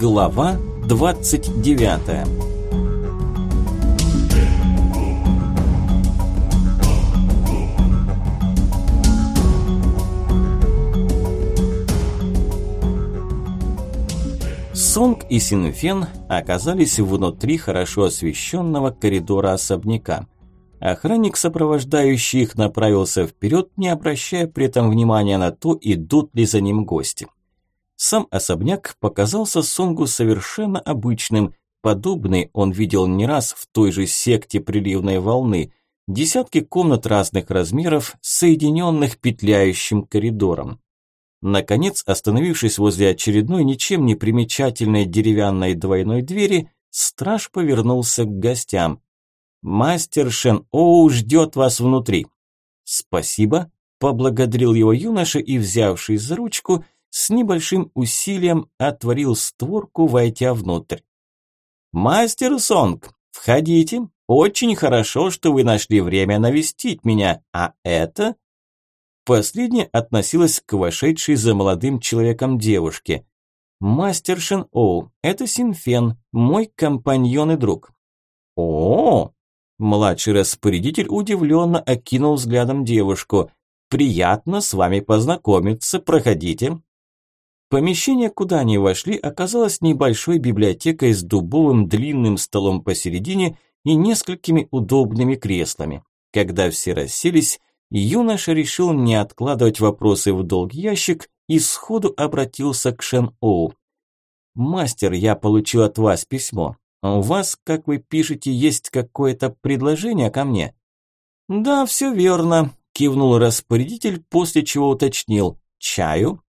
Глава 29 Сонг и Синфен оказались внутри хорошо освещенного коридора особняка. Охранник, сопровождающий их, направился вперед, не обращая при этом внимания на то, идут ли за ним гости. Сам особняк показался Сонгу совершенно обычным. Подобный он видел не раз в той же секте приливной волны. Десятки комнат разных размеров, соединенных петляющим коридором. Наконец, остановившись возле очередной ничем не примечательной деревянной двойной двери, страж повернулся к гостям. «Мастер Шен Оу ждет вас внутри». «Спасибо», – поблагодарил его юноша и, взявшись за ручку, с небольшим усилием отворил створку, войдя внутрь. «Мастер Сонг, входите. Очень хорошо, что вы нашли время навестить меня. А это...» Последняя относилась к вошедшей за молодым человеком девушке. «Мастер Шен Оу, это Синфен, мой компаньон и друг». «О, Младший распорядитель удивленно окинул взглядом девушку. «Приятно с вами познакомиться, проходите». Помещение, куда они вошли, оказалось небольшой библиотекой с дубовым длинным столом посередине и несколькими удобными креслами. Когда все расселись, юноша решил не откладывать вопросы в долгий ящик и сходу обратился к Шен Оу. «Мастер, я получил от вас письмо. У вас, как вы пишете, есть какое-то предложение ко мне?» «Да, все верно», – кивнул распорядитель, после чего уточнил. «Чаю?»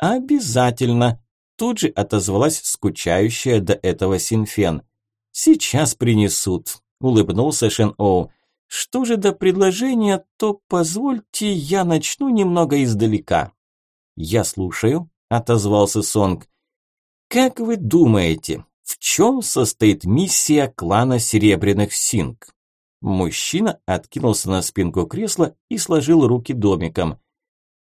«Обязательно», – тут же отозвалась скучающая до этого Синфен. «Сейчас принесут», – улыбнулся Шен Оу. «Что же до предложения, то позвольте я начну немного издалека». «Я слушаю», – отозвался Сонг. «Как вы думаете, в чем состоит миссия клана Серебряных Синг? Мужчина откинулся на спинку кресла и сложил руки домиком.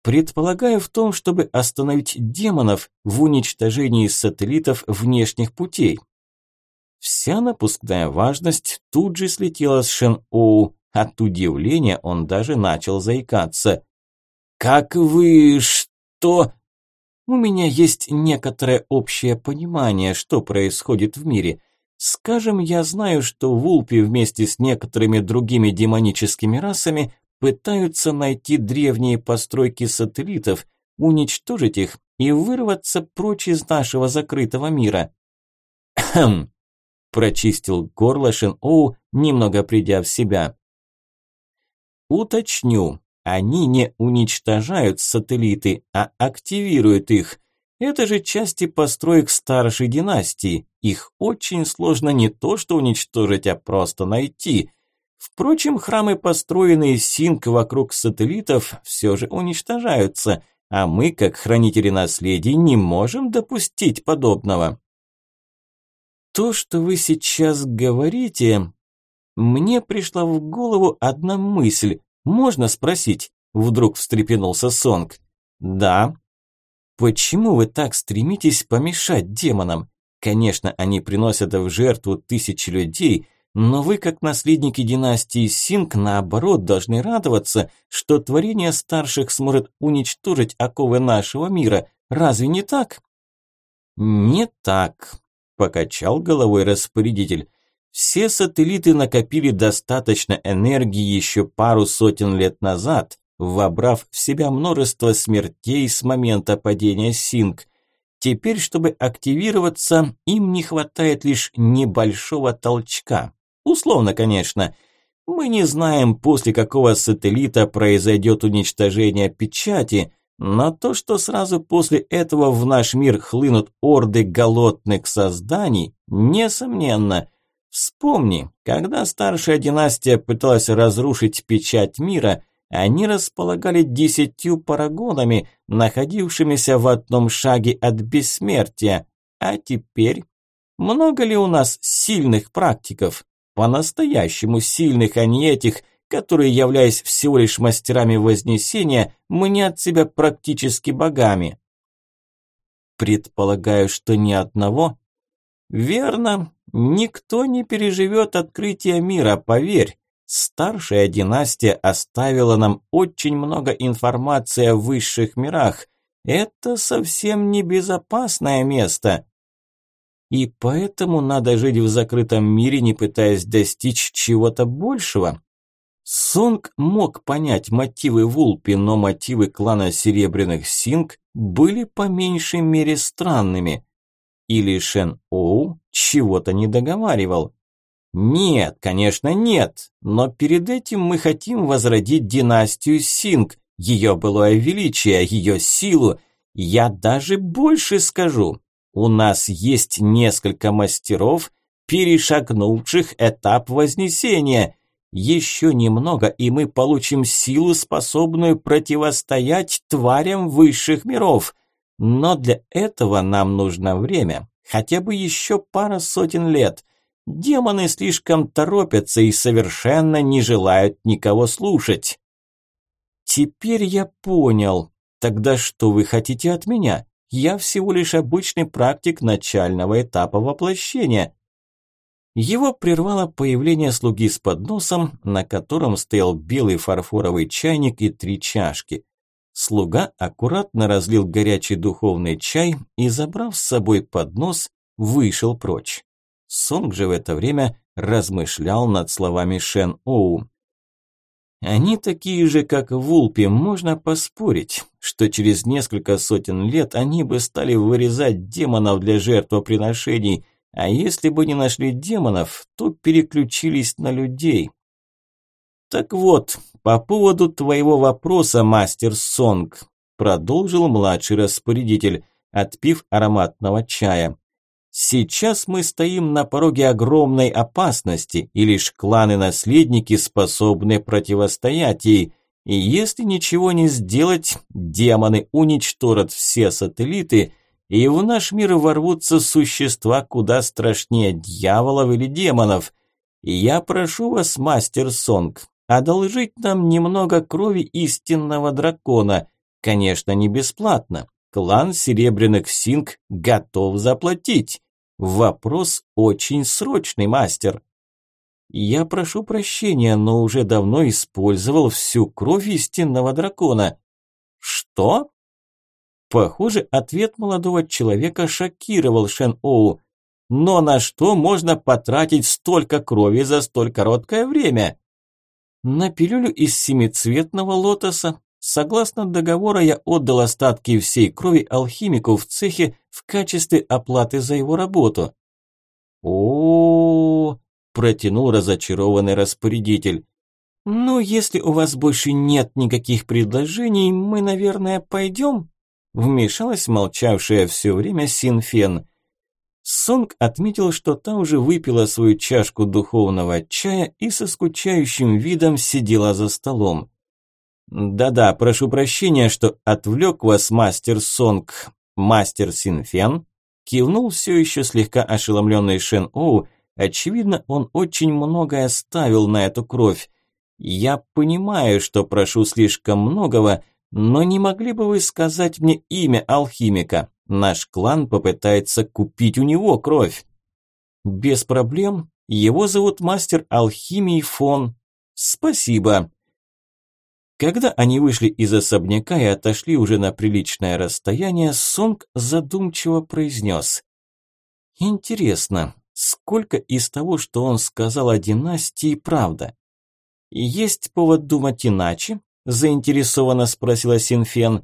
Предполагаю в том, чтобы остановить демонов в уничтожении сателлитов внешних путей. Вся напускная важность тут же слетела с Шен-Оу. От удивления он даже начал заикаться. «Как вы... что...» У меня есть некоторое общее понимание, что происходит в мире. Скажем, я знаю, что вулпи вместе с некоторыми другими демоническими расами пытаются найти древние постройки сателлитов, уничтожить их и вырваться прочь из нашего закрытого мира. Хм, прочистил горло Шен Оу, немного придя в себя. Уточню, они не уничтожают сателлиты, а активируют их. Это же части построек старшей династии. Их очень сложно не то что уничтожить, а просто найти. Впрочем, храмы, построенные Синк вокруг сателлитов, все же уничтожаются, а мы, как хранители наследия, не можем допустить подобного. То, что вы сейчас говорите, мне пришла в голову одна мысль, «Можно спросить?» – вдруг встрепенулся Сонг. «Да». «Почему вы так стремитесь помешать демонам? Конечно, они приносят в жертву тысячи людей, но вы, как наследники династии Синг, наоборот, должны радоваться, что творение старших сможет уничтожить оковы нашего мира. Разве не так?» «Не так», – покачал головой распорядитель. Все сателлиты накопили достаточно энергии еще пару сотен лет назад, вобрав в себя множество смертей с момента падения Синг. Теперь, чтобы активироваться, им не хватает лишь небольшого толчка. Условно, конечно. Мы не знаем, после какого сателлита произойдет уничтожение печати, но то, что сразу после этого в наш мир хлынут орды голодных созданий, несомненно – Вспомни, когда старшая династия пыталась разрушить печать мира, они располагали десятью парагонами, находившимися в одном шаге от бессмертия. А теперь? Много ли у нас сильных практиков? По-настоящему сильных, а не этих, которые, являясь всего лишь мастерами вознесения, мнят себя практически богами. Предполагаю, что ни одного. Верно, никто не переживет открытие мира, поверь. Старшая династия оставила нам очень много информации о высших мирах. Это совсем не безопасное место. И поэтому надо жить в закрытом мире, не пытаясь достичь чего-то большего. Сонг мог понять мотивы Вулпи, но мотивы клана Серебряных Синг были по меньшей мере странными. Или Шен Оу чего-то не договаривал. Нет, конечно, нет, но перед этим мы хотим возродить династию Синг, ее былое величие, ее силу. Я даже больше скажу. У нас есть несколько мастеров, перешагнувших этап вознесения. Еще немного, и мы получим силу, способную противостоять тварям высших миров. Но для этого нам нужно время, хотя бы еще пара сотен лет – Демоны слишком торопятся и совершенно не желают никого слушать. Теперь я понял. Тогда что вы хотите от меня? Я всего лишь обычный практик начального этапа воплощения. Его прервало появление слуги с подносом, на котором стоял белый фарфоровый чайник и три чашки. Слуга аккуратно разлил горячий духовный чай и, забрав с собой поднос, вышел прочь. Сонг же в это время размышлял над словами Шен Оу. Они такие же, как Вулпи, можно поспорить, что через несколько сотен лет они бы стали вырезать демонов для жертвоприношений, а если бы не нашли демонов, то переключились на людей. Так вот, по поводу твоего вопроса, мастер Сонг, продолжил младший распорядитель, отпив ароматного чая. Сейчас мы стоим на пороге огромной опасности, и лишь кланы-наследники способны противостоять ей. И если ничего не сделать, демоны уничтожат все сателлиты, и в наш мир ворвутся существа куда страшнее дьяволов или демонов. Я прошу вас, мастер Сонг, одолжить нам немного крови истинного дракона, конечно, не бесплатно. Клан Серебряных Синг готов заплатить. Вопрос очень срочный, мастер. Я прошу прощения, но уже давно использовал всю кровь истинного дракона. Что? Похоже, ответ молодого человека шокировал Шен Оу. Но на что можно потратить столько крови за столь короткое время? На пилюлю из семицветного лотоса, Согласно договору, я отдал остатки всей крови алхимику в цехе в качестве оплаты за его работу. О, протянул разочарованный распорядитель. Ну, если у вас больше нет никаких предложений, мы, наверное, пойдем? Вмешалась молчавшая все время Синфен. Сонг отметил, что та уже выпила свою чашку духовного чая и со скучающим видом сидела за столом. «Да-да, прошу прощения, что отвлек вас, мастер Сонг. Мастер Синфен?» Кивнул все еще слегка ошеломленный Шен Оу. Очевидно, он очень многое ставил на эту кровь. «Я понимаю, что прошу слишком многого, но не могли бы вы сказать мне имя алхимика? Наш клан попытается купить у него кровь». «Без проблем. Его зовут мастер алхимии фон». «Спасибо», когда они вышли из особняка и отошли уже на приличное расстояние, Сонг задумчиво произнес. «Интересно, сколько из того, что он сказал о династии, правда?» «Есть повод думать иначе?» – заинтересованно спросила Синфен.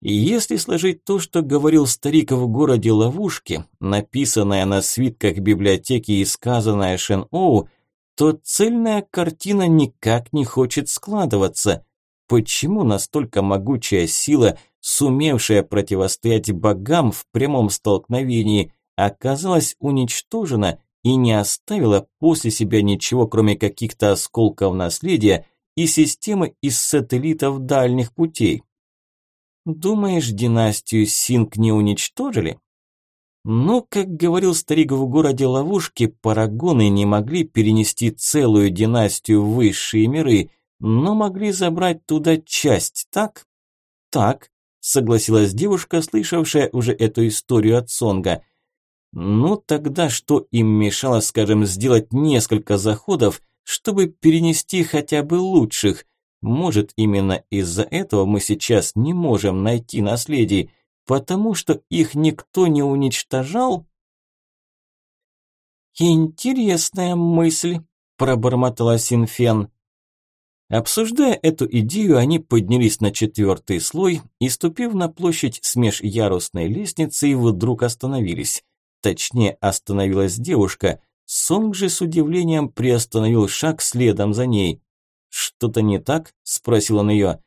«Если сложить то, что говорил старик в городе ловушки, написанное на свитках библиотеки и сказанное Шен Оу, то цельная картина никак не хочет складываться». Почему настолько могучая сила, сумевшая противостоять богам в прямом столкновении, оказалась уничтожена и не оставила после себя ничего, кроме каких-то осколков наследия и системы из сателлитов дальних путей? Думаешь, династию Синг не уничтожили? Ну, как говорил старик в городе ловушки, парагоны не могли перенести целую династию в высшие миры – но могли забрать туда часть, так? Так, согласилась девушка, слышавшая уже эту историю от Сонга. Ну тогда что им мешало, скажем, сделать несколько заходов, чтобы перенести хотя бы лучших? Может, именно из-за этого мы сейчас не можем найти наследий, потому что их никто не уничтожал? Интересная мысль, пробормотала Синфен. Обсуждая эту идею, они поднялись на четвертый слой и, ступив на площадь с межярусной лестницей, вдруг остановились. Точнее, остановилась девушка. Сонг же с удивлением приостановил шаг следом за ней. «Что-то не так?» – спросил он ее.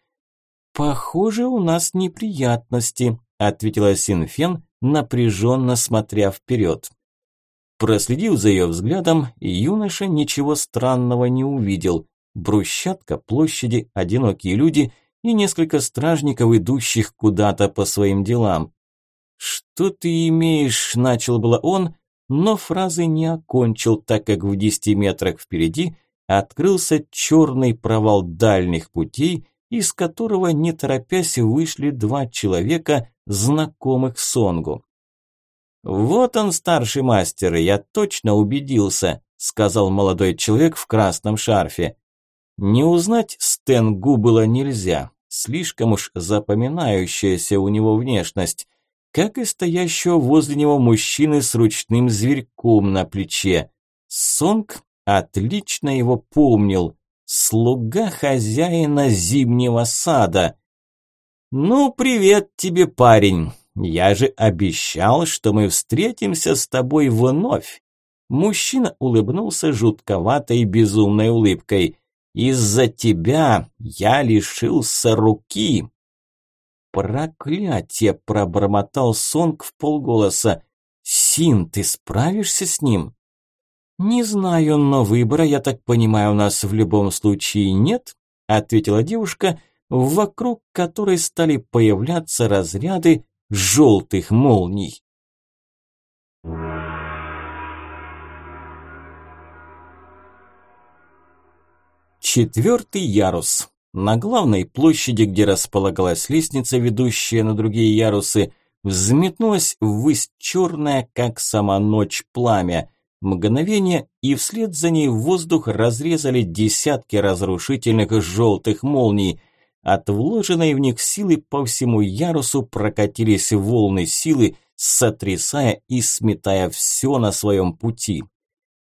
«Похоже, у нас неприятности», – ответила Синфен, напряженно смотря вперед. Проследив за ее взглядом, юноша ничего странного не увидел. Брусчатка, площади, одинокие люди и несколько стражников, идущих куда-то по своим делам. «Что ты имеешь?» – начал было он, но фразы не окончил, так как в десяти метрах впереди открылся черный провал дальних путей, из которого, не торопясь, вышли два человека, знакомых Сонгу. «Вот он, старший мастер, я точно убедился», – сказал молодой человек в красном шарфе. Не узнать Стенгу было нельзя, слишком уж запоминающаяся у него внешность, как и стоящего возле него мужчины с ручным зверьком на плече. Сонг отлично его помнил, слуга хозяина зимнего сада. «Ну, привет тебе, парень!» Я же обещал, что мы встретимся с тобой вновь. Мужчина улыбнулся жутковатой безумной улыбкой. Из-за тебя я лишился руки. Проклятие, пробормотал Сонг в полголоса. Син, ты справишься с ним? Не знаю, но выбора, я так понимаю, у нас в любом случае нет, ответила девушка, вокруг которой стали появляться разряды желтых молний. Четвертый ярус. На главной площади, где располагалась лестница, ведущая на другие ярусы, взметнулась ввысь черная, как сама ночь, пламя. Мгновение, и вслед за ней воздух разрезали десятки разрушительных желтых молний – от вложенной в них силы по всему ярусу прокатились волны силы, сотрясая и сметая все на своем пути.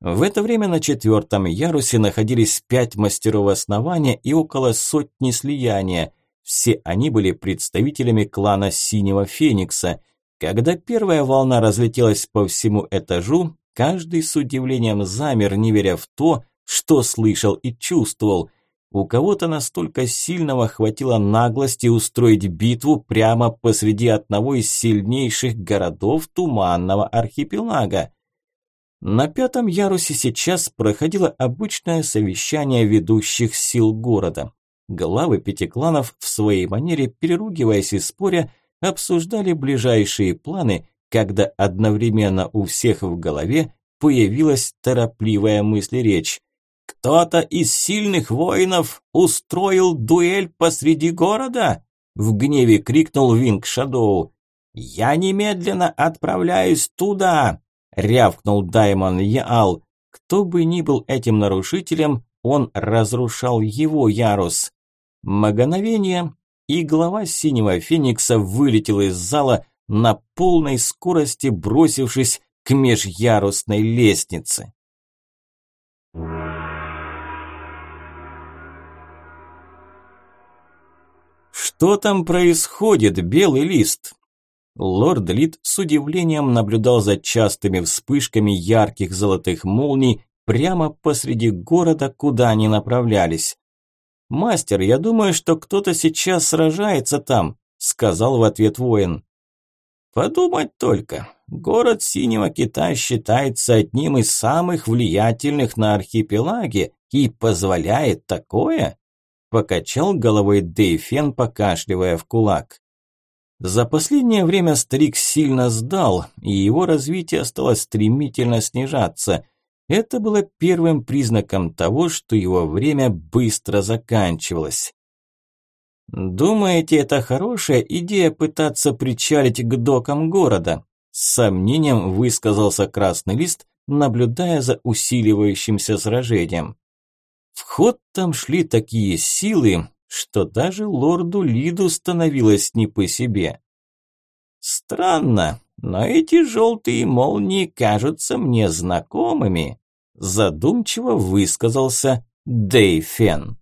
В это время на четвертом ярусе находились пять мастеров основания и около сотни слияния. Все они были представителями клана Синего Феникса. Когда первая волна разлетелась по всему этажу, каждый с удивлением замер, не веря в то, что слышал и чувствовал. У кого-то настолько сильного хватило наглости устроить битву прямо посреди одного из сильнейших городов Туманного архипелага. На пятом ярусе сейчас проходило обычное совещание ведущих сил города. Главы пяти кланов в своей манере, переругиваясь и споря, обсуждали ближайшие планы, когда одновременно у всех в голове появилась торопливая мысль-речь. «Кто-то из сильных воинов устроил дуэль посреди города?» В гневе крикнул Винг Шадоу. «Я немедленно отправляюсь туда!» Рявкнул Даймон Яал. Кто бы ни был этим нарушителем, он разрушал его ярус. Мгновение, и глава Синего Феникса вылетел из зала на полной скорости, бросившись к межярусной лестнице. «Что там происходит, белый лист?» Лорд Лид с удивлением наблюдал за частыми вспышками ярких золотых молний прямо посреди города, куда они направлялись. «Мастер, я думаю, что кто-то сейчас сражается там», – сказал в ответ воин. «Подумать только, город Синего Кита считается одним из самых влиятельных на архипелаге и позволяет такое?» Покачал головой Дейфен, покашливая в кулак. За последнее время старик сильно сдал, и его развитие стало стремительно снижаться. Это было первым признаком того, что его время быстро заканчивалось. Думаете, это хорошая идея пытаться причалить к докам города? С сомнением высказался Красный Лист, наблюдая за усиливающимся сражением. В ход там шли такие силы, что даже лорду Лиду становилось не по себе. Странно, но эти желтые молнии кажутся мне знакомыми, задумчиво высказался Дэйфен.